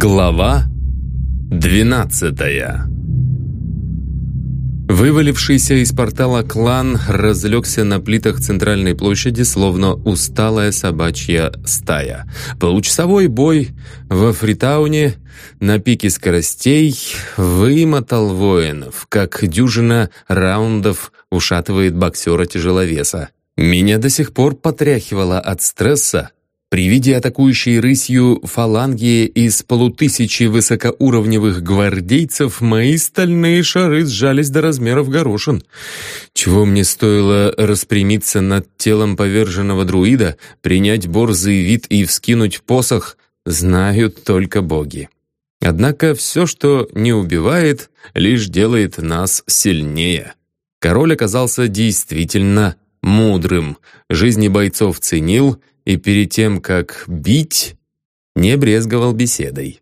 Глава двенадцатая Вывалившийся из портала клан разлегся на плитах центральной площади, словно усталая собачья стая. Получасовой бой во Фритауне на пике скоростей вымотал воинов, как дюжина раундов ушатывает боксера-тяжеловеса. Меня до сих пор потряхивало от стресса, при виде атакующей рысью фаланги из полутысячи высокоуровневых гвардейцев мои стальные шары сжались до размеров горошин. Чего мне стоило распрямиться над телом поверженного друида, принять борзый вид и вскинуть посох, знают только боги. Однако все, что не убивает, лишь делает нас сильнее. Король оказался действительно мудрым, жизни бойцов ценил и перед тем, как бить, не брезговал беседой.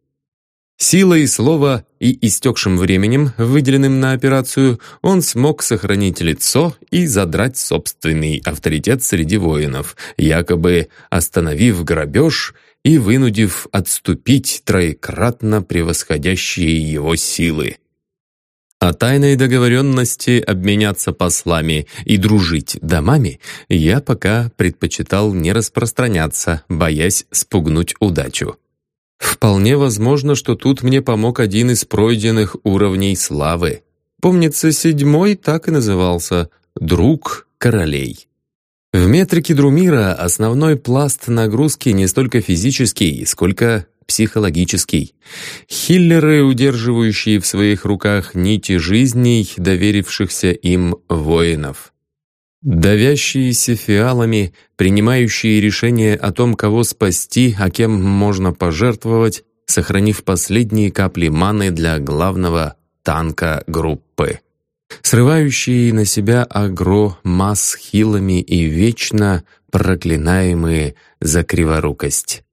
Силой слова и истекшим временем, выделенным на операцию, он смог сохранить лицо и задрать собственный авторитет среди воинов, якобы остановив грабеж и вынудив отступить троекратно превосходящие его силы. О тайной договоренности обменяться послами и дружить домами я пока предпочитал не распространяться, боясь спугнуть удачу. Вполне возможно, что тут мне помог один из пройденных уровней славы. Помнится, седьмой так и назывался «Друг королей». В метрике Друмира основной пласт нагрузки не столько физический, сколько психологический. Хиллеры, удерживающие в своих руках нити жизней, доверившихся им воинов. Давящиеся фиалами, принимающие решение о том, кого спасти, а кем можно пожертвовать, сохранив последние капли маны для главного танка группы. Срывающие на себя агро масс хилами и вечно проклинаемые за криворукость.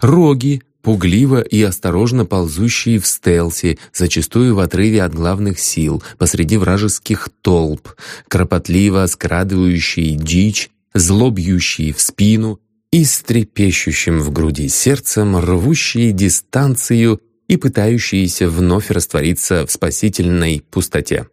Роги, пугливо и осторожно ползущие в стелсе, зачастую в отрыве от главных сил, посреди вражеских толп, кропотливо скрадывающие дичь, злобьющие в спину и с трепещущим в груди сердцем рвущие дистанцию и пытающиеся вновь раствориться в спасительной пустоте.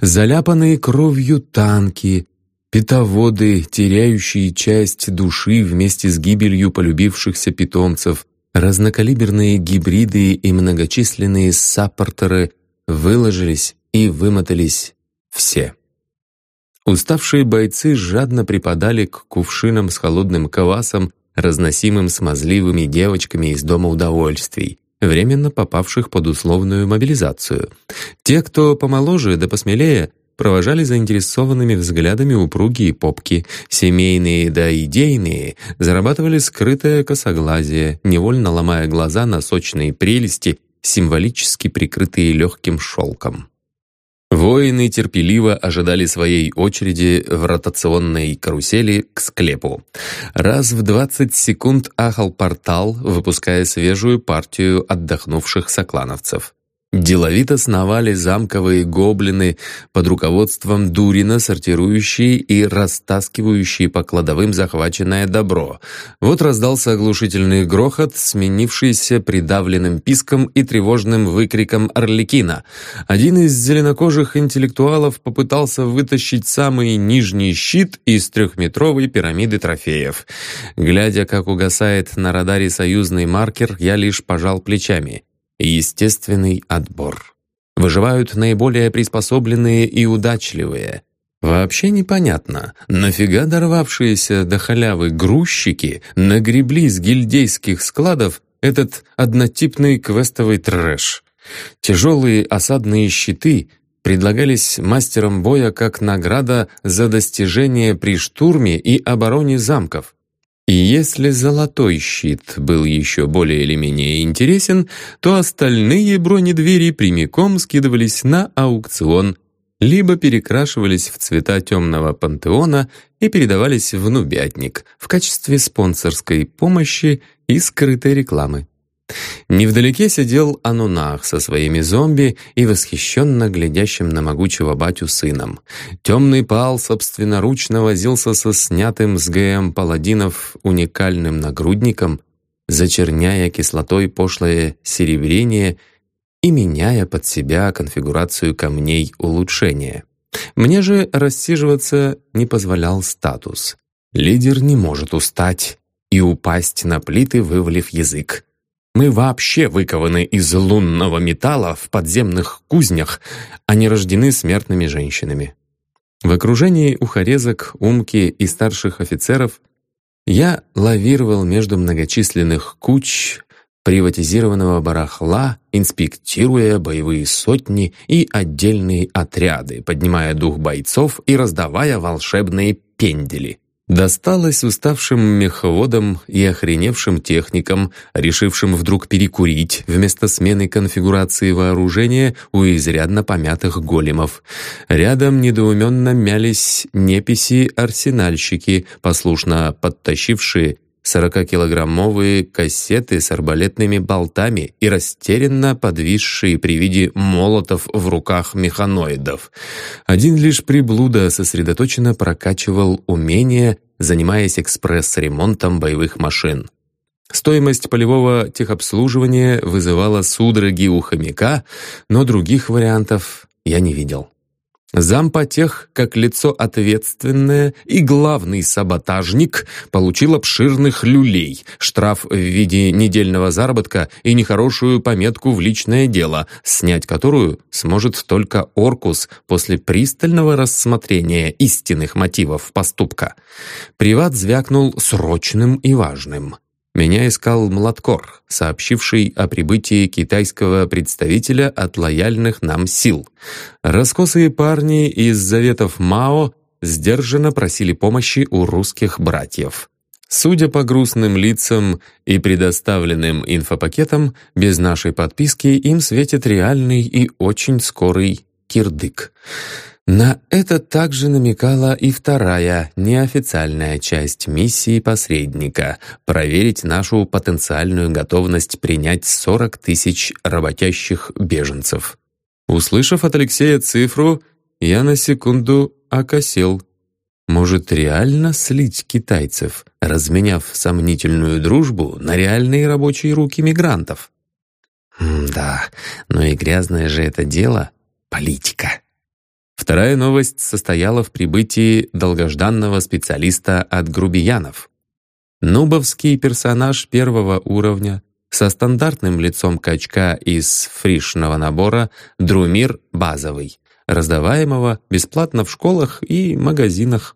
Заляпанные кровью танки, питоводы, теряющие часть души вместе с гибелью полюбившихся питомцев, Разнокалиберные гибриды и многочисленные саппортеры выложились и вымотались все. Уставшие бойцы жадно припадали к кувшинам с холодным квасом, разносимым смазливыми девочками из Дома удовольствий, временно попавших под условную мобилизацию. Те, кто помоложе да посмелее, провожали заинтересованными взглядами упругие попки. Семейные да идейные зарабатывали скрытое косоглазие, невольно ломая глаза на сочные прелести, символически прикрытые легким шелком. Воины терпеливо ожидали своей очереди в ротационной карусели к склепу. Раз в 20 секунд ахал портал, выпуская свежую партию отдохнувших соклановцев. Деловито сновали замковые гоблины под руководством Дурина, сортирующие и растаскивающие по кладовым захваченное добро. Вот раздался оглушительный грохот, сменившийся придавленным писком и тревожным выкриком Орликина. Один из зеленокожих интеллектуалов попытался вытащить самый нижний щит из трехметровой пирамиды трофеев. Глядя, как угасает на радаре союзный маркер, я лишь пожал плечами. Естественный отбор. Выживают наиболее приспособленные и удачливые. Вообще непонятно, нафига дорвавшиеся до халявы грузчики нагребли с гильдейских складов этот однотипный квестовый трэш. Тяжелые осадные щиты предлагались мастерам боя как награда за достижение при штурме и обороне замков. И если золотой щит был еще более или менее интересен, то остальные бронедвери прямиком скидывались на аукцион, либо перекрашивались в цвета темного пантеона и передавались в нубятник в качестве спонсорской помощи и скрытой рекламы. Невдалеке сидел Анунах со своими зомби и восхищенно глядящим на могучего батю сыном. Темный пал собственноручно возился со снятым с ГМ паладинов уникальным нагрудником, зачерняя кислотой пошлое серебрение и меняя под себя конфигурацию камней улучшения. Мне же рассиживаться не позволял статус. Лидер не может устать и упасть на плиты, вывалив язык. Мы вообще выкованы из лунного металла в подземных кузнях, а не рождены смертными женщинами. В окружении ухорезок, умки и старших офицеров я лавировал между многочисленных куч приватизированного барахла, инспектируя боевые сотни и отдельные отряды, поднимая дух бойцов и раздавая волшебные пендели. Досталось уставшим меховодам и охреневшим техникам, решившим вдруг перекурить вместо смены конфигурации вооружения у изрядно помятых големов. Рядом недоуменно мялись неписи-арсенальщики, послушно подтащившие 40-килограммовые кассеты с арбалетными болтами и растерянно подвисшие при виде молотов в руках механоидов. Один лишь приблуда сосредоточенно прокачивал умения, занимаясь экспресс-ремонтом боевых машин. Стоимость полевого техобслуживания вызывала судороги у хомяка, но других вариантов я не видел. Зампотех, как лицо ответственное и главный саботажник, получил обширных люлей, штраф в виде недельного заработка и нехорошую пометку в личное дело, снять которую сможет только Оркус после пристального рассмотрения истинных мотивов поступка. Приват звякнул срочным и важным. Меня искал Младкор, сообщивший о прибытии китайского представителя от лояльных нам сил. Раскосые парни из заветов Мао сдержанно просили помощи у русских братьев. Судя по грустным лицам и предоставленным инфопакетам, без нашей подписки им светит реальный и очень скорый кирдык. На это также намекала и вторая, неофициальная часть миссии посредника — проверить нашу потенциальную готовность принять 40 тысяч работящих беженцев. Услышав от Алексея цифру, я на секунду окосел. Может, реально слить китайцев, разменяв сомнительную дружбу на реальные рабочие руки мигрантов? М да, но и грязное же это дело — политика. Вторая новость состояла в прибытии долгожданного специалиста от грубиянов. Нубовский персонаж первого уровня со стандартным лицом качка из фришного набора Друмир базовый, раздаваемого бесплатно в школах и магазинах.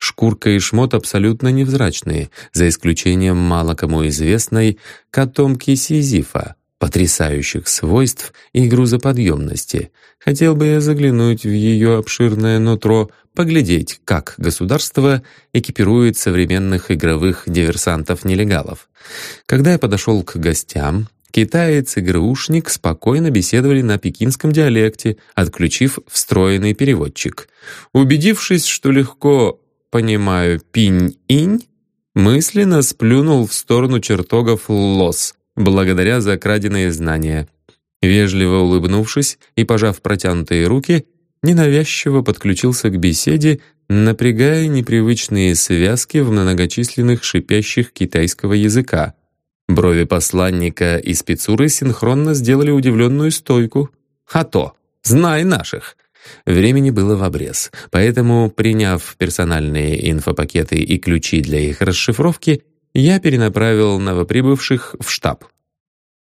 Шкурка и шмот абсолютно невзрачные, за исключением мало кому известной котомки Сизифа, потрясающих свойств и грузоподъемности. Хотел бы я заглянуть в ее обширное нутро, поглядеть, как государство экипирует современных игровых диверсантов-нелегалов. Когда я подошел к гостям, китаец и ГРУшник спокойно беседовали на пекинском диалекте, отключив встроенный переводчик. Убедившись, что легко понимаю пинь-инь, мысленно сплюнул в сторону чертогов лос, благодаря за краденные знания. Вежливо улыбнувшись и пожав протянутые руки, ненавязчиво подключился к беседе, напрягая непривычные связки в многочисленных шипящих китайского языка. Брови посланника и спецуры синхронно сделали удивленную стойку. «А то! Знай наших!» Времени было в обрез, поэтому, приняв персональные инфопакеты и ключи для их расшифровки, я перенаправил новоприбывших в штаб.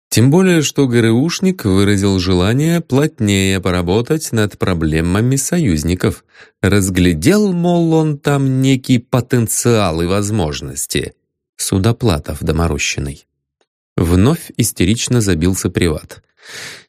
Тем более, что ГРУшник выразил желание плотнее поработать над проблемами союзников. Разглядел, мол, он там некий потенциал и возможности. Судоплатов доморощенный. Вновь истерично забился приват.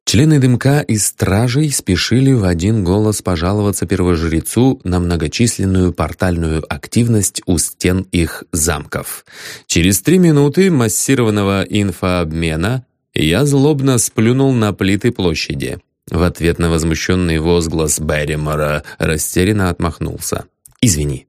Члены дымка и стражей спешили в один голос пожаловаться первожрецу на многочисленную портальную активность у стен их замков. Через три минуты массированного инфообмена я злобно сплюнул на плиты площади. В ответ на возмущенный возглас Берримора растерянно отмахнулся. «Извини,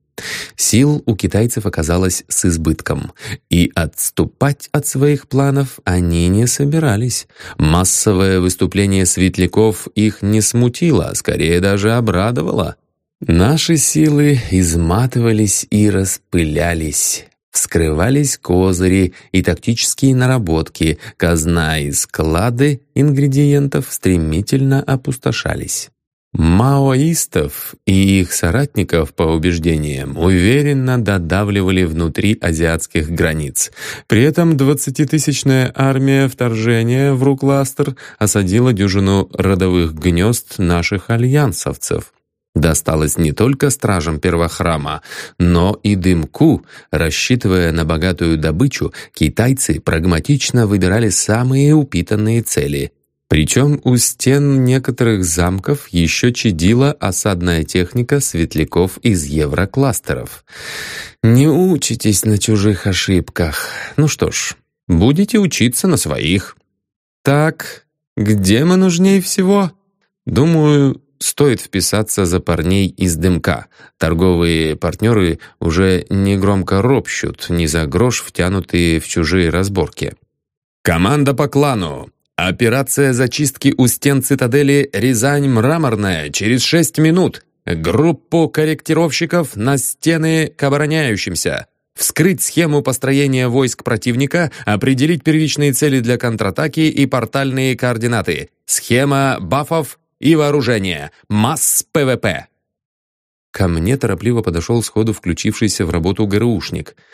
Сил у китайцев оказалось с избытком, и отступать от своих планов они не собирались. Массовое выступление светляков их не смутило, а скорее даже обрадовало. Наши силы изматывались и распылялись. Вскрывались козыри и тактические наработки, казна и склады ингредиентов стремительно опустошались. Маоистов и их соратников, по убеждениям, уверенно додавливали внутри азиатских границ. При этом 20-тысячная армия вторжения в Рукластер осадила дюжину родовых гнезд наших альянсовцев. Досталось не только стражам первохрама, но и дымку. Рассчитывая на богатую добычу, китайцы прагматично выбирали самые упитанные цели — причем у стен некоторых замков еще чадила осадная техника светляков из еврокластеров. Не учитесь на чужих ошибках. Ну что ж, будете учиться на своих. Так, где мы нужнее всего? Думаю, стоит вписаться за парней из дымка. Торговые партнеры уже негромко ропщут, не за грош втянутые в чужие разборки. «Команда по клану! Операция зачистки у стен цитадели «Рязань мраморная» через шесть минут. Группу корректировщиков на стены к обороняющимся. Вскрыть схему построения войск противника, определить первичные цели для контратаки и портальные координаты. Схема бафов и вооружения. Масс ПВП. Ко мне торопливо подошел сходу включившийся в работу ГРУшник —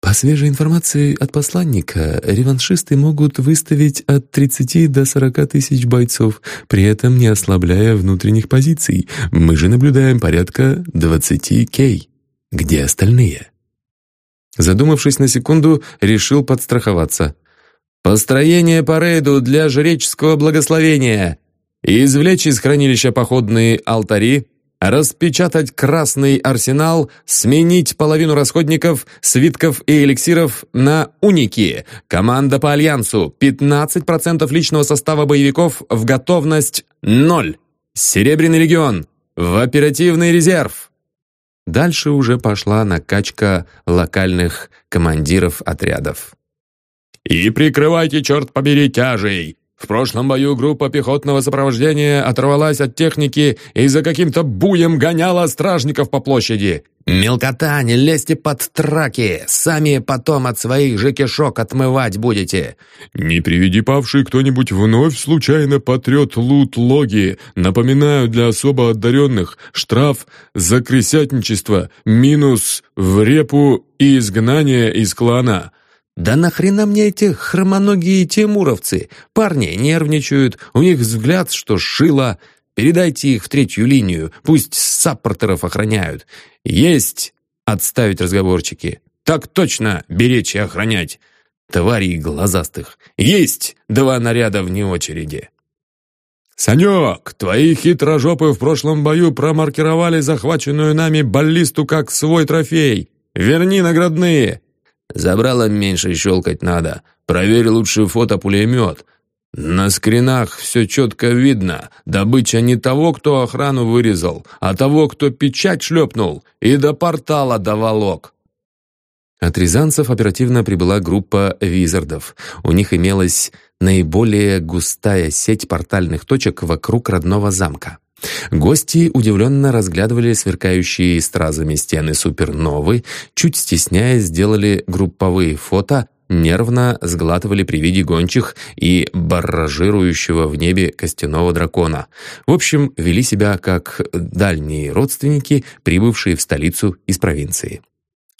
по свежей информации от посланника, реваншисты могут выставить от 30 до 40 тысяч бойцов, при этом не ослабляя внутренних позиций. Мы же наблюдаем порядка 20 кей. Где остальные? Задумавшись на секунду, решил подстраховаться. «Построение по рейду для жреческого благословения. Извлечь из хранилища походные алтари, распечатать красный арсенал, сменить половину расходников, свитков и эликсиров на уники. Команда по альянсу, 15% личного состава боевиков в готовность 0. Серебряный легион, в оперативный резерв. Дальше уже пошла накачка локальных командиров отрядов. «И прикрывайте, черт побери, тяжей! В прошлом бою группа пехотного сопровождения оторвалась от техники и за каким-то буем гоняла стражников по площади. «Мелкота, не лезьте под траки! Сами потом от своих же кишок отмывать будете!» «Не приведи павший кто-нибудь вновь случайно потрет лут-логи. Напоминаю для особо одаренных, штраф за крысятничество, минус в репу и изгнание из клана». «Да нахрена мне эти хромоногие тимуровцы? Парни нервничают, у них взгляд, что шило. Передайте их в третью линию, пусть саппортеров охраняют. Есть отставить разговорчики. Так точно беречь и охранять. Тварей глазастых. Есть два наряда вне очереди». «Санек, твои хитрожопы в прошлом бою промаркировали захваченную нами баллисту как свой трофей. Верни наградные!» Забрало меньше щелкать надо. Проверь лучше фотопулемет. На скринах все четко видно. Добыча не того, кто охрану вырезал, а того, кто печать шлепнул и до портала доволок. От рязанцев оперативно прибыла группа визардов. У них имелась наиболее густая сеть портальных точек вокруг родного замка. Гости удивленно разглядывали сверкающие стразами стены суперновы, чуть стесняясь сделали групповые фото, нервно сглатывали при виде гончих и барражирующего в небе костяного дракона. В общем, вели себя как дальние родственники, прибывшие в столицу из провинции.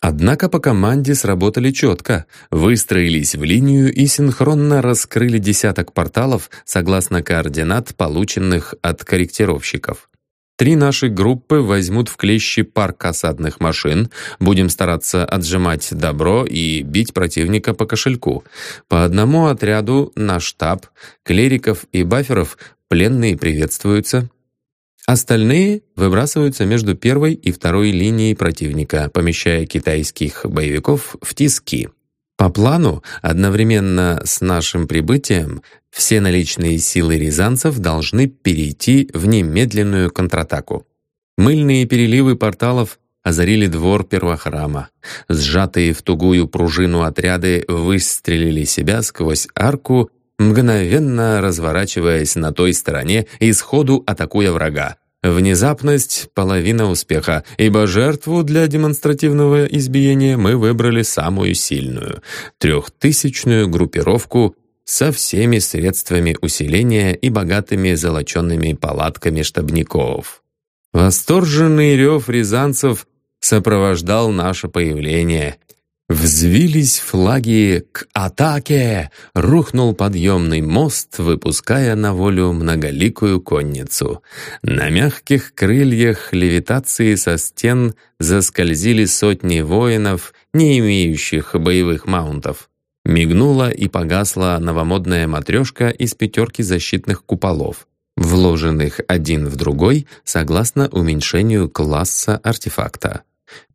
Однако по команде сработали четко, выстроились в линию и синхронно раскрыли десяток порталов согласно координат, полученных от корректировщиков. Три наши группы возьмут в клещи парк осадных машин, будем стараться отжимать добро и бить противника по кошельку. По одному отряду на штаб, клериков и баферов пленные приветствуются, Остальные выбрасываются между первой и второй линией противника, помещая китайских боевиков в тиски. По плану, одновременно с нашим прибытием, все наличные силы рязанцев должны перейти в немедленную контратаку. Мыльные переливы порталов озарили двор первохрама. Сжатые в тугую пружину отряды выстрелили себя сквозь арку мгновенно разворачиваясь на той стороне и сходу атакуя врага. Внезапность — половина успеха, ибо жертву для демонстративного избиения мы выбрали самую сильную — трехтысячную группировку со всеми средствами усиления и богатыми золоченными палатками штабников. Восторженный рев рязанцев сопровождал наше появление, Взвились флаги к атаке! Рухнул подъемный мост, выпуская на волю многоликую конницу. На мягких крыльях левитации со стен заскользили сотни воинов, не имеющих боевых маунтов. Мигнула и погасла новомодная матрешка из пятерки защитных куполов, вложенных один в другой согласно уменьшению класса артефакта.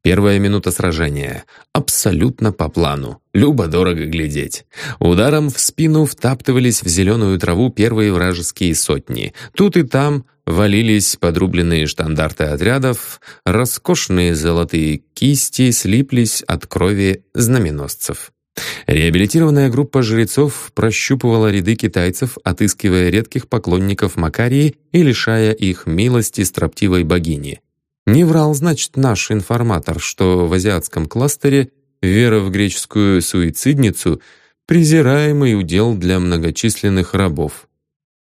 Первая минута сражения. Абсолютно по плану. Любо-дорого глядеть. Ударом в спину втаптывались в зеленую траву первые вражеские сотни. Тут и там валились подрубленные штандарты отрядов, роскошные золотые кисти слиплись от крови знаменосцев. Реабилитированная группа жрецов прощупывала ряды китайцев, отыскивая редких поклонников Макарии и лишая их милости строптивой богини. Не врал, значит, наш информатор, что в азиатском кластере вера в греческую суицидницу — презираемый удел для многочисленных рабов.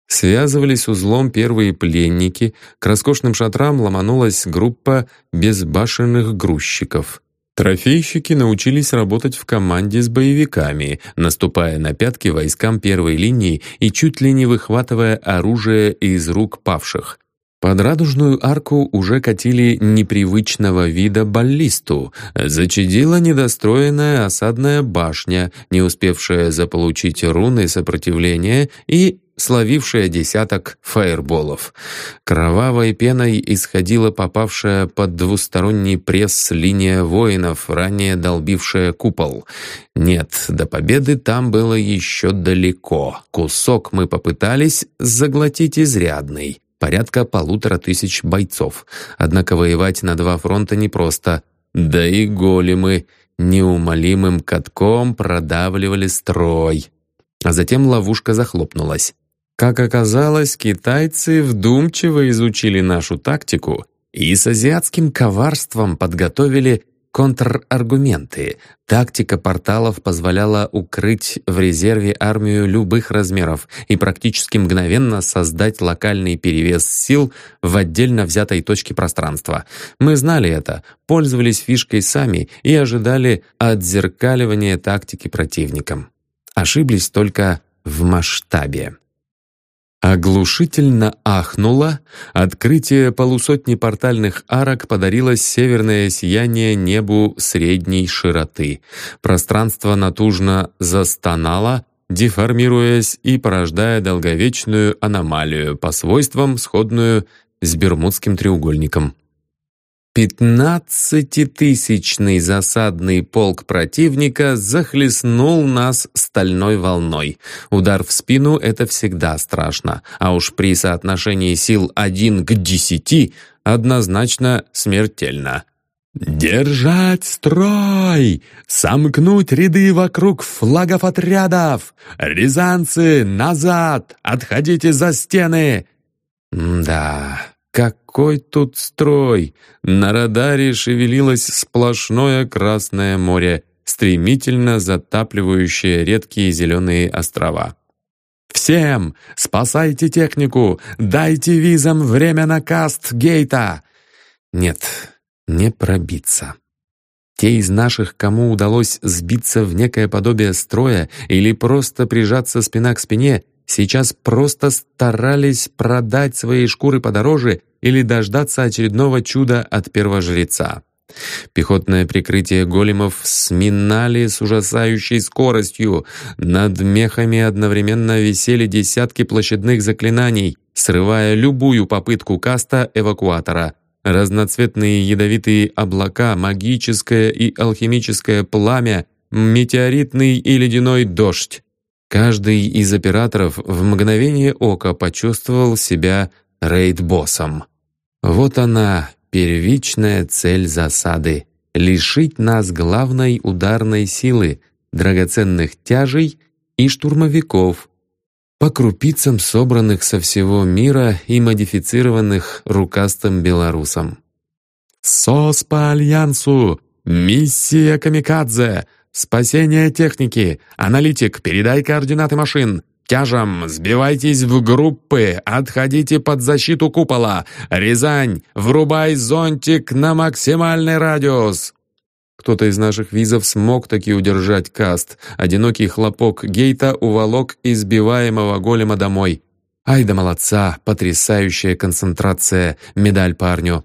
Связывались узлом первые пленники, к роскошным шатрам ломанулась группа безбашенных грузчиков. Трофейщики научились работать в команде с боевиками, наступая на пятки войскам первой линии и чуть ли не выхватывая оружие из рук павших. Под радужную арку уже катили непривычного вида баллисту. Зачадила недостроенная осадная башня, не успевшая заполучить руны сопротивления и словившая десяток фаерболов. Кровавой пеной исходила попавшая под двусторонний пресс линия воинов, ранее долбившая купол. Нет, до победы там было еще далеко. Кусок мы попытались заглотить изрядный порядка полутора тысяч бойцов. Однако воевать на два фронта непросто. Да и големы неумолимым катком продавливали строй. А затем ловушка захлопнулась. Как оказалось, китайцы вдумчиво изучили нашу тактику и с азиатским коварством подготовили контраргументы. Тактика порталов позволяла укрыть в резерве армию любых размеров и практически мгновенно создать локальный перевес сил в отдельно взятой точке пространства. Мы знали это, пользовались фишкой сами и ожидали отзеркаливания тактики противникам. Ошиблись только в масштабе. Оглушительно ахнуло, открытие полусотни портальных арок подарило северное сияние небу средней широты. Пространство натужно застонало, деформируясь и порождая долговечную аномалию, по свойствам сходную с Бермудским треугольником. Пятнадцатитысячный засадный полк противника захлестнул нас стальной волной. Удар в спину — это всегда страшно, а уж при соотношении сил один к десяти однозначно смертельно. «Держать строй! Сомкнуть ряды вокруг флагов отрядов! Рязанцы, назад! Отходите за стены!» «Да, какой тут строй! На радаре шевелилось сплошное Красное море, стремительно затапливающее редкие зеленые острова. «Всем! Спасайте технику! Дайте визам время на каст гейта!» Нет, не пробиться. Те из наших, кому удалось сбиться в некое подобие строя или просто прижаться спина к спине, сейчас просто старались продать свои шкуры подороже или дождаться очередного чуда от первожреца. Пехотное прикрытие големов сминали с ужасающей скоростью. Над мехами одновременно висели десятки площадных заклинаний, срывая любую попытку каста эвакуатора. Разноцветные ядовитые облака, магическое и алхимическое пламя, метеоритный и ледяной дождь. Каждый из операторов в мгновение ока почувствовал себя рейд-боссом. Вот она, первичная цель засады — лишить нас главной ударной силы, драгоценных тяжей и штурмовиков. по крупицам собранных со всего мира и модифицированных рукастым белорусом. «СОС по Альянсу! Миссия Камикадзе! Спасение техники! Аналитик, передай координаты машин! Тяжем, сбивайтесь в группы, отходите под защиту купола! Рязань, врубай зонтик на максимальный радиус!» Кто-то из наших визов смог таки удержать каст. Одинокий хлопок гейта уволок избиваемого голема домой. Ай да молодца, потрясающая концентрация, медаль парню.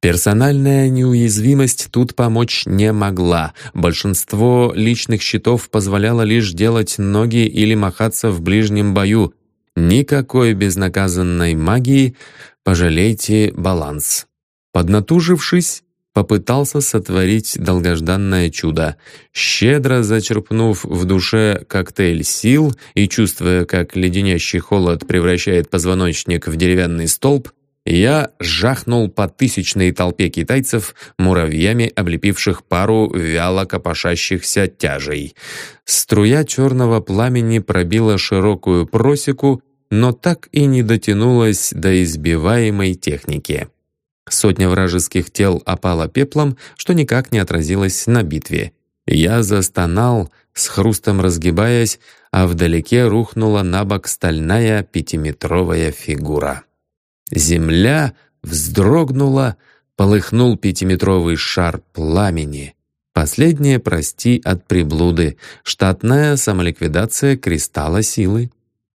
Персональная неуязвимость тут помочь не могла. Большинство личных щитов позволяло лишь делать ноги или махаться в ближнем бою. Никакой безнаказанной магии, пожалейте баланс. Поднатужившись, попытался сотворить долгожданное чудо. Щедро зачерпнув в душе коктейль сил и чувствуя, как леденящий холод превращает позвоночник в деревянный столб, я жахнул по тысячной толпе китайцев, муравьями облепивших пару вяло копошащихся тяжей. Струя черного пламени пробила широкую просеку, но так и не дотянулась до избиваемой техники. Сотня вражеских тел опала пеплом, что никак не отразилось на битве. Я застонал, с хрустом разгибаясь, а вдалеке рухнула на бок стальная пятиметровая фигура. Земля вздрогнула, полыхнул пятиметровый шар пламени. Последнее, прости, от приблуды, штатная самоликвидация кристалла силы.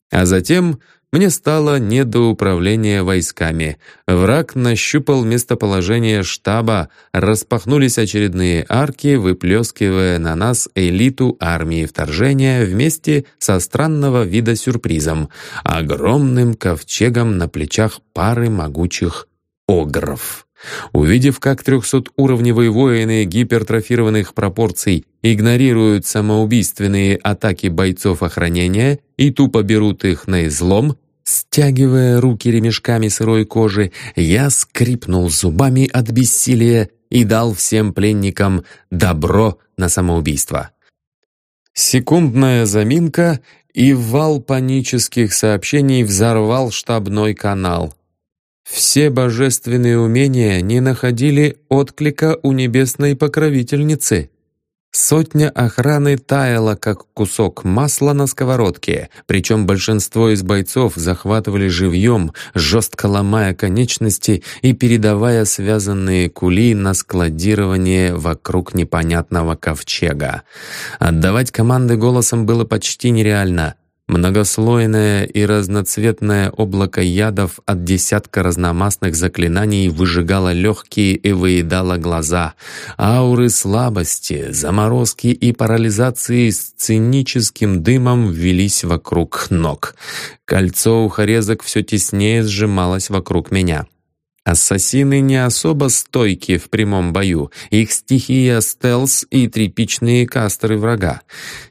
А затем мне стало не до управления войсками. Враг нащупал местоположение штаба, распахнулись очередные арки, выплескивая на нас элиту армии вторжения вместе со странного вида сюрпризом — огромным ковчегом на плечах пары могучих огров. Увидев, как трехсотуровневые воины гипертрофированных пропорций игнорируют самоубийственные атаки бойцов охранения и тупо берут их на излом, Стягивая руки ремешками сырой кожи, я скрипнул зубами от бессилия и дал всем пленникам добро на самоубийство. Секундная заминка, и вал панических сообщений взорвал штабной канал. Все божественные умения не находили отклика у небесной покровительницы. Сотня охраны таяла, как кусок масла на сковородке, причем большинство из бойцов захватывали живьем, жестко ломая конечности и передавая связанные кули на складирование вокруг непонятного ковчега. Отдавать команды голосом было почти нереально — Многослойное и разноцветное облако ядов от десятка разномастных заклинаний выжигало легкие и выедало глаза. Ауры слабости, заморозки и парализации с циническим дымом ввелись вокруг ног. Кольцо ухорезок все теснее сжималось вокруг меня. Ассасины не особо стойки в прямом бою. Их стихия — стелс и тряпичные кастеры врага.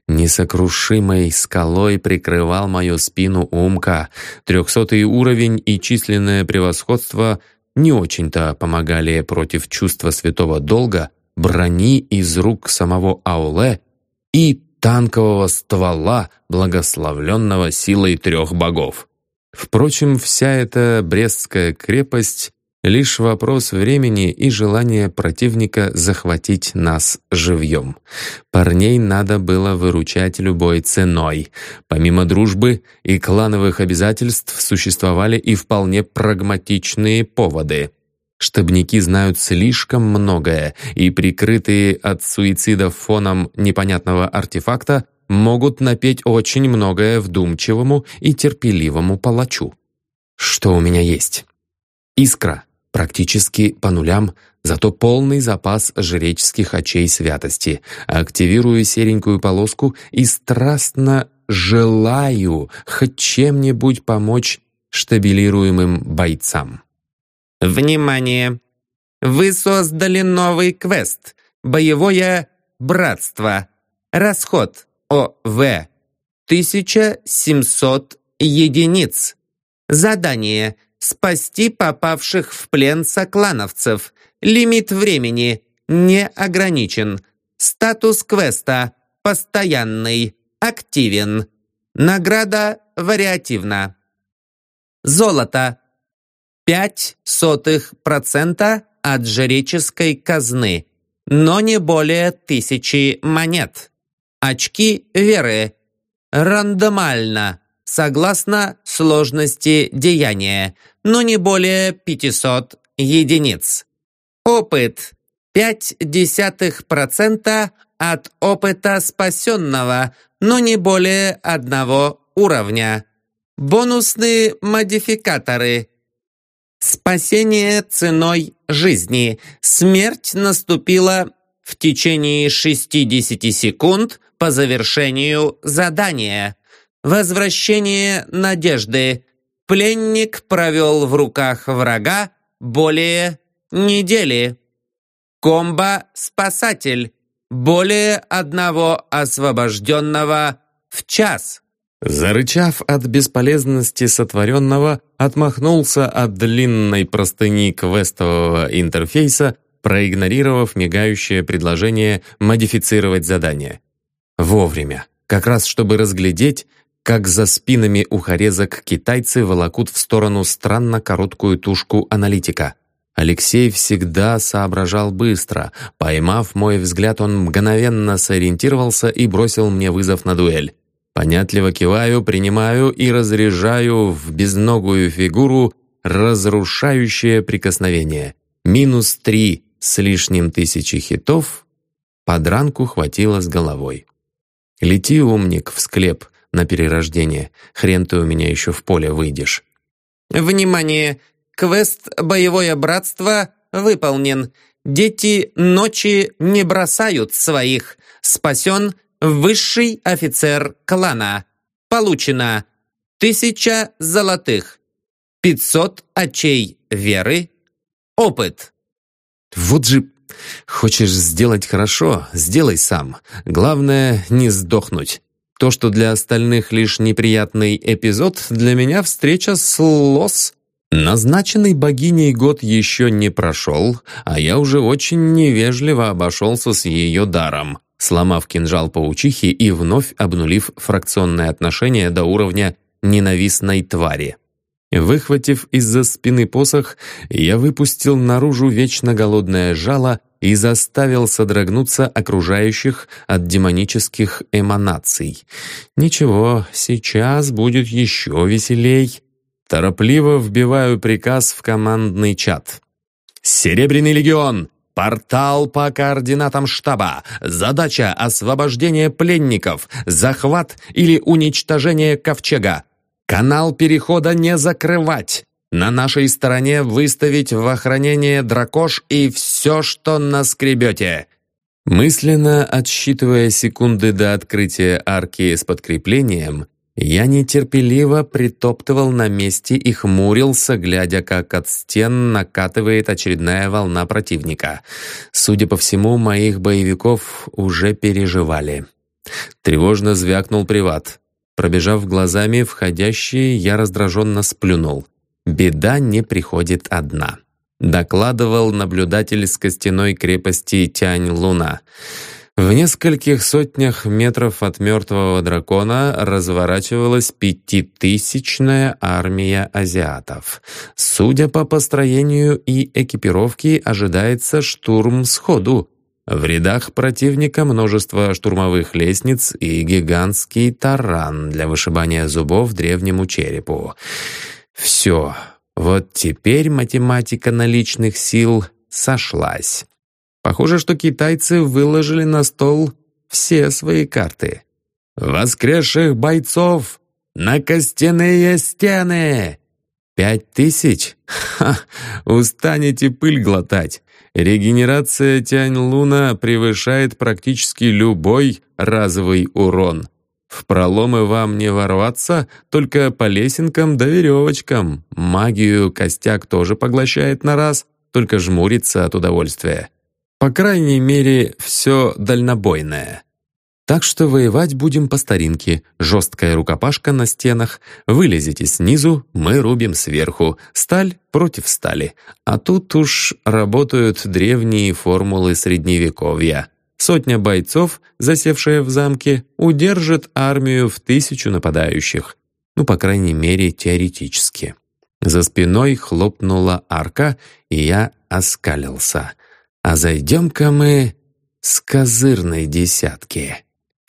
Несокрушимой скалой прикрывал мою спину Умка. Трехсотый уровень и численное превосходство не очень-то помогали против чувства святого долга, брони из рук самого Ауле и танкового ствола, благословленного силой трех богов. Впрочем, вся эта Брестская крепость Лишь вопрос времени и желания противника захватить нас живьем. Парней надо было выручать любой ценой. Помимо дружбы и клановых обязательств существовали и вполне прагматичные поводы. Штабники знают слишком многое, и прикрытые от суицидов фоном непонятного артефакта могут напеть очень многое вдумчивому и терпеливому палачу. Что у меня есть? Искра практически по нулям, зато полный запас жреческих очей святости. Активирую серенькую полоску и страстно желаю хоть чем-нибудь помочь штабилируемым бойцам. Внимание! Вы создали новый квест «Боевое братство». Расход ОВ 1700 единиц. Задание спасти попавших в плен соклановцев. Лимит времени не ограничен. Статус квеста постоянный, активен. Награда вариативна. Золото. 0,05% от жреческой казны, но не более тысячи монет. Очки веры. Рандомально, согласно сложности деяния, но не более 500 единиц. Опыт 0,5% от опыта спасенного, но не более одного уровня. Бонусные модификаторы. Спасение ценой жизни. Смерть наступила в течение 60 секунд по завершению задания. Возвращение надежды. Пленник провел в руках врага более недели. Комбо «Спасатель» более одного освобожденного в час. Зарычав от бесполезности сотворенного, отмахнулся от длинной простыни квестового интерфейса, проигнорировав мигающее предложение модифицировать задание. Вовремя, как раз чтобы разглядеть, как за спинами ухорезок китайцы волокут в сторону странно короткую тушку аналитика. Алексей всегда соображал быстро. Поймав мой взгляд, он мгновенно сориентировался и бросил мне вызов на дуэль. Понятливо киваю, принимаю и разряжаю в безногую фигуру разрушающее прикосновение. Минус три с лишним тысячи хитов. Подранку хватило с головой. Лети, умник, в склеп на перерождение. Хрен ты у меня еще в поле выйдешь. Внимание! Квест «Боевое братство» выполнен. Дети ночи не бросают своих. Спасен высший офицер клана. Получено тысяча золотых, пятьсот очей веры, опыт. Вот же хочешь сделать хорошо, сделай сам. Главное не сдохнуть. То, что для остальных лишь неприятный эпизод, для меня встреча с Лос Назначенный богиней год еще не прошел, а я уже очень невежливо обошелся с ее даром, сломав кинжал паучихи и вновь обнулив фракционное отношение до уровня ненавистной твари. Выхватив из-за спины посох, я выпустил наружу вечно голодное жало и заставил содрогнуться окружающих от демонических эманаций. Ничего, сейчас будет еще веселей. Торопливо вбиваю приказ в командный чат. «Серебряный легион! Портал по координатам штаба. Задача — освобождение пленников, захват или уничтожение ковчега. Канал перехода не закрывать. На нашей стороне выставить в охранение дракош и все, что наскребете». Мысленно отсчитывая секунды до открытия арки с подкреплением, я нетерпеливо притоптывал на месте и хмурился, глядя, как от стен накатывает очередная волна противника. Судя по всему, моих боевиков уже переживали. Тревожно звякнул приват. Пробежав глазами входящие, я раздраженно сплюнул. «Беда не приходит одна», — докладывал наблюдатель с костяной крепости Тянь-Луна. В нескольких сотнях метров от мертвого дракона разворачивалась пятитысячная армия азиатов. Судя по построению и экипировке, ожидается штурм сходу. В рядах противника множество штурмовых лестниц и гигантский таран для вышибания зубов древнему черепу. Все, вот теперь математика наличных сил сошлась. Похоже, что китайцы выложили на стол все свои карты. «Воскресших бойцов! На костяные стены!» «Пять тысяч? Ха! Устанете пыль глотать!» Регенерация Тянь-Луна превышает практически любой разовый урон. В проломы вам не ворваться, только по лесенкам да веревочкам. Магию костяк тоже поглощает на раз, только жмурится от удовольствия. По крайней мере, все дальнобойное. Так что воевать будем по старинке. Жесткая рукопашка на стенах. Вылезете снизу, мы рубим сверху. Сталь против стали. А тут уж работают древние формулы средневековья. Сотня бойцов, засевшая в замке, удержит армию в тысячу нападающих. Ну, по крайней мере, теоретически. За спиной хлопнула арка, и я оскалился. А зайдем-ка мы с козырной десятки.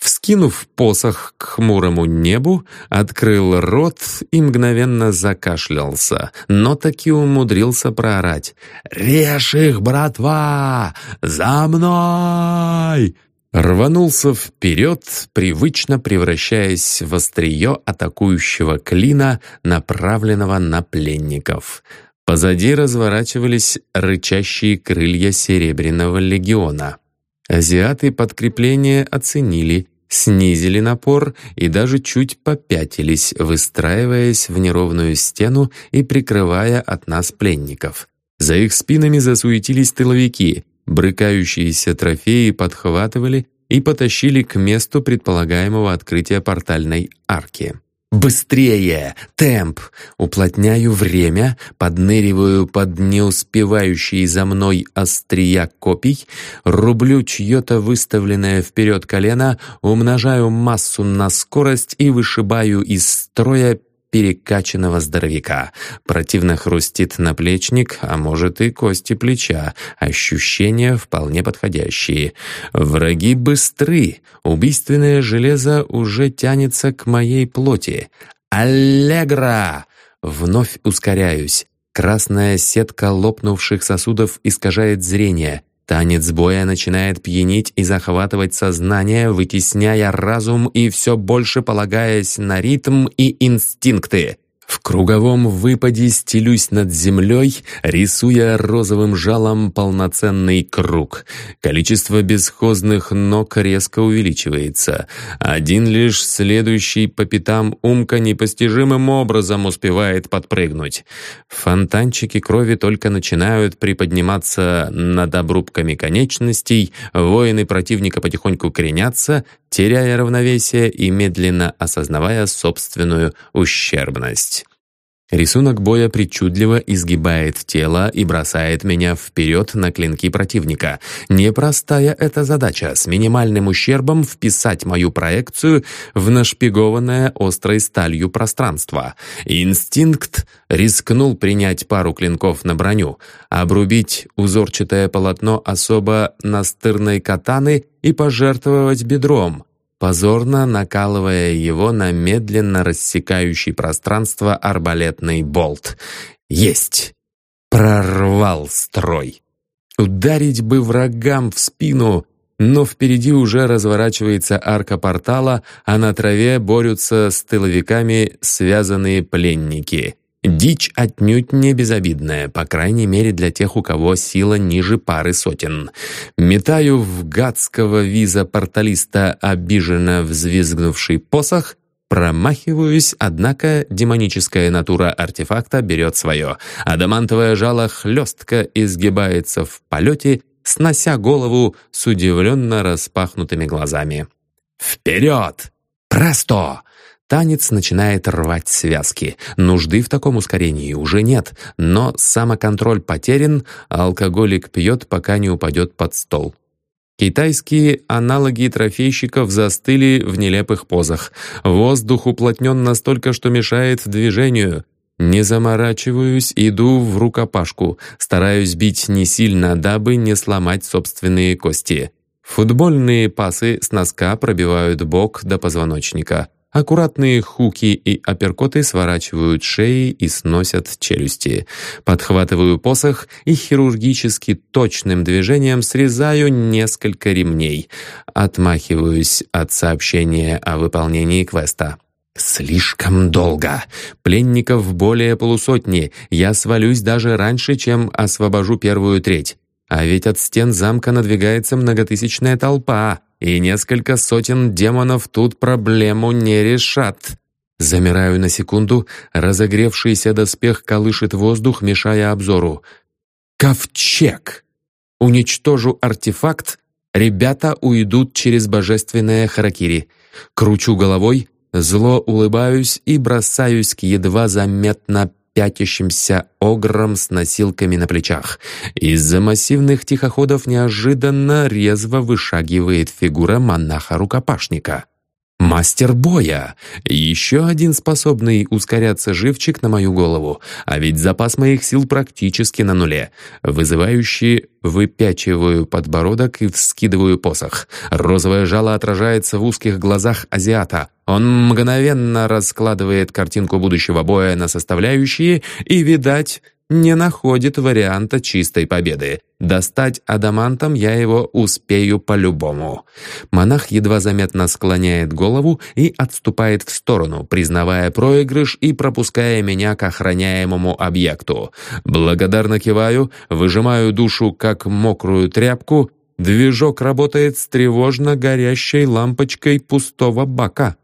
Вскинув посох к хмурому небу, открыл рот и мгновенно закашлялся, но таки умудрился проорать. «Режь их, братва! За мной!» Рванулся вперед, привычно превращаясь в острие атакующего клина, направленного на пленников. Позади разворачивались рычащие крылья Серебряного легиона. Азиаты подкрепление оценили, снизили напор и даже чуть попятились, выстраиваясь в неровную стену и прикрывая от нас пленников. За их спинами засуетились тыловики, брыкающиеся трофеи подхватывали и потащили к месту предполагаемого открытия портальной арки. Быстрее! Темп! Уплотняю время, подныриваю под неуспевающие за мной острия копий, рублю чье-то выставленное вперед колено, умножаю массу на скорость и вышибаю из строя перекачанного здоровяка. Противно хрустит наплечник, а может и кости плеча. Ощущения вполне подходящие. Враги быстры. Убийственное железо уже тянется к моей плоти. «Аллегра!» Вновь ускоряюсь. Красная сетка лопнувших сосудов искажает зрение. Танец боя начинает пьянить и захватывать сознание, вытесняя разум и все больше полагаясь на ритм и инстинкты. В круговом выпаде стелюсь над землей, рисуя розовым жалом полноценный круг. Количество бесхозных ног резко увеличивается. Один лишь следующий по пятам умка непостижимым образом успевает подпрыгнуть. Фонтанчики крови только начинают приподниматься над обрубками конечностей, воины противника потихоньку кренятся, теряя равновесие и медленно осознавая собственную ущербность. Рисунок боя причудливо изгибает тело и бросает меня вперед на клинки противника. Непростая эта задача — с минимальным ущербом вписать мою проекцию в нашпигованное острой сталью пространство. Инстинкт рискнул принять пару клинков на броню, обрубить узорчатое полотно особо настырной катаны и пожертвовать бедром — позорно накалывая его на медленно рассекающий пространство арбалетный болт. Есть! Прорвал строй! Ударить бы врагам в спину, но впереди уже разворачивается арка портала, а на траве борются с тыловиками связанные пленники. Дичь отнюдь не безобидная, по крайней мере для тех, у кого сила ниже пары сотен. Метаю в гадского виза-порталиста обиженно взвизгнувший посох, Промахиваюсь, однако демоническая натура артефакта берет свое. Адамантовое жало хлестко изгибается в полете, снося голову с удивленно распахнутыми глазами. «Вперед! Престо!» Танец начинает рвать связки. Нужды в таком ускорении уже нет, но самоконтроль потерян, а алкоголик пьет, пока не упадет под стол. Китайские аналоги трофейщиков застыли в нелепых позах. Воздух уплотнен настолько, что мешает движению. Не заморачиваюсь, иду в рукопашку. Стараюсь бить не сильно, дабы не сломать собственные кости. Футбольные пасы с носка пробивают бок до позвоночника. Аккуратные хуки и апперкоты сворачивают шеи и сносят челюсти. Подхватываю посох и хирургически точным движением срезаю несколько ремней. Отмахиваюсь от сообщения о выполнении квеста. Слишком долго. Пленников более полусотни. Я свалюсь даже раньше, чем освобожу первую треть. А ведь от стен замка надвигается многотысячная толпа и несколько сотен демонов тут проблему не решат. Замираю на секунду, разогревшийся доспех колышет воздух, мешая обзору. Ковчег! Уничтожу артефакт, ребята уйдут через божественное харакири. Кручу головой, зло улыбаюсь и бросаюсь к едва заметно пятящимся огром с носилками на плечах. Из-за массивных тихоходов неожиданно резво вышагивает фигура монаха-рукопашника. Мастер боя! Еще один способный ускоряться живчик на мою голову. А ведь запас моих сил практически на нуле. Вызывающий выпячиваю подбородок и вскидываю посох. Розовое жало отражается в узких глазах азиата. Он мгновенно раскладывает картинку будущего боя на составляющие и, видать, не находит варианта чистой победы. Достать адамантом я его успею по-любому. Монах едва заметно склоняет голову и отступает в сторону, признавая проигрыш и пропуская меня к охраняемому объекту. Благодарно киваю, выжимаю душу как мокрую тряпку, движок работает с тревожно горящей лампочкой пустого бака.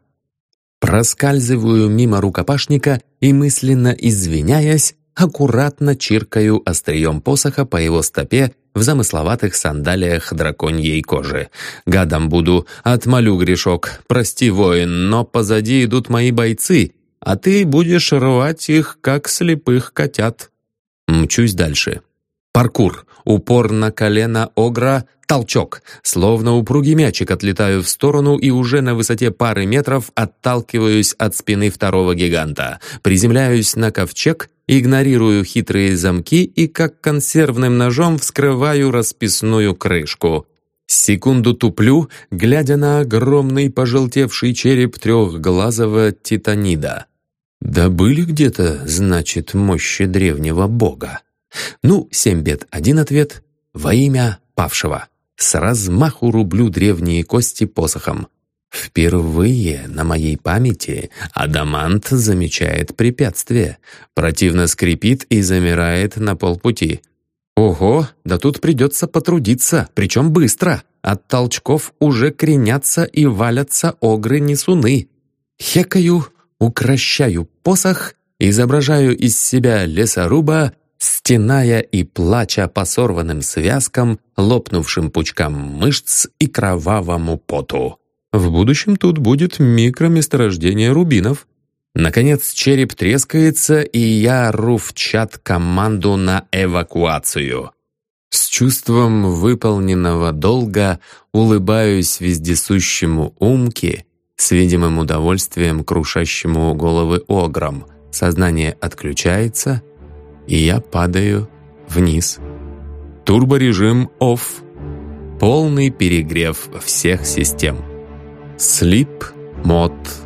Проскальзываю мимо рукопашника и, мысленно извиняясь, аккуратно чиркаю острием посоха по его стопе в замысловатых сандалиях драконьей кожи. Гадом буду, отмолю грешок, прости, воин, но позади идут мои бойцы, а ты будешь рвать их, как слепых котят. Мчусь дальше. Паркур. Упор на колено огра, толчок. Словно упругий мячик отлетаю в сторону и уже на высоте пары метров отталкиваюсь от спины второго гиганта. Приземляюсь на ковчег игнорирую хитрые замки и как консервным ножом вскрываю расписную крышку. Секунду туплю, глядя на огромный пожелтевший череп трехглазого титанида. Да были где-то, значит, мощи древнего бога. Ну, семь бед, один ответ. Во имя павшего. С размаху рублю древние кости посохом. Впервые на моей памяти адамант замечает препятствие, противно скрипит и замирает на полпути. Ого, да тут придется потрудиться, причем быстро. От толчков уже кренятся и валятся огры-несуны. Хекаю, укращаю посох, изображаю из себя лесоруба, стеная и плача по сорванным связкам, лопнувшим пучкам мышц и кровавому поту. В будущем тут будет микроместорождение рубинов. Наконец череп трескается, и я ру в чат команду на эвакуацию. С чувством выполненного долга улыбаюсь вездесущему умке, с видимым удовольствием крушащему головы огром. Сознание отключается, и я падаю вниз. Турборежим off. Полный перегрев всех систем. Sleep Mode